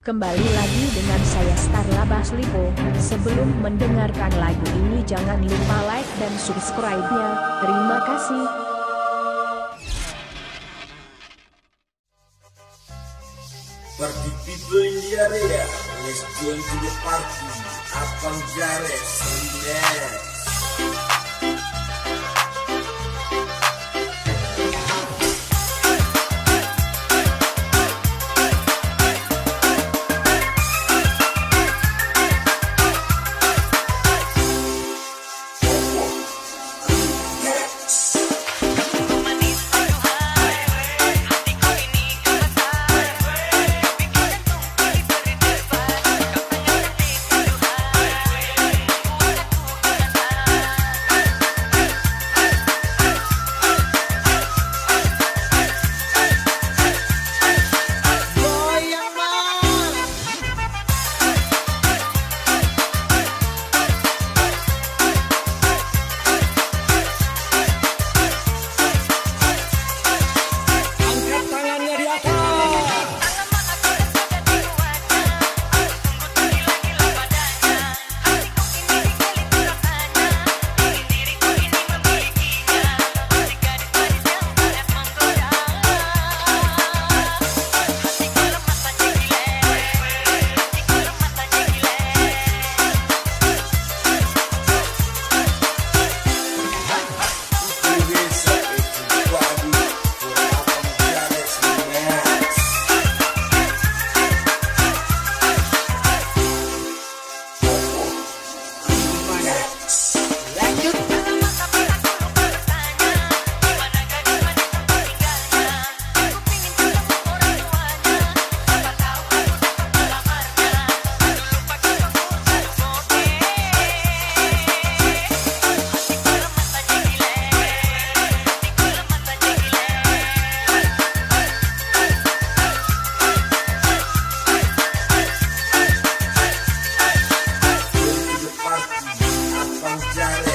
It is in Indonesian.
Kembali lagi dengan saya Starla Baslipo. Sebelum mendengarkan lagu ini jangan lupa like dan subscribe-nya. Terima kasih. Let's to the. Johnny.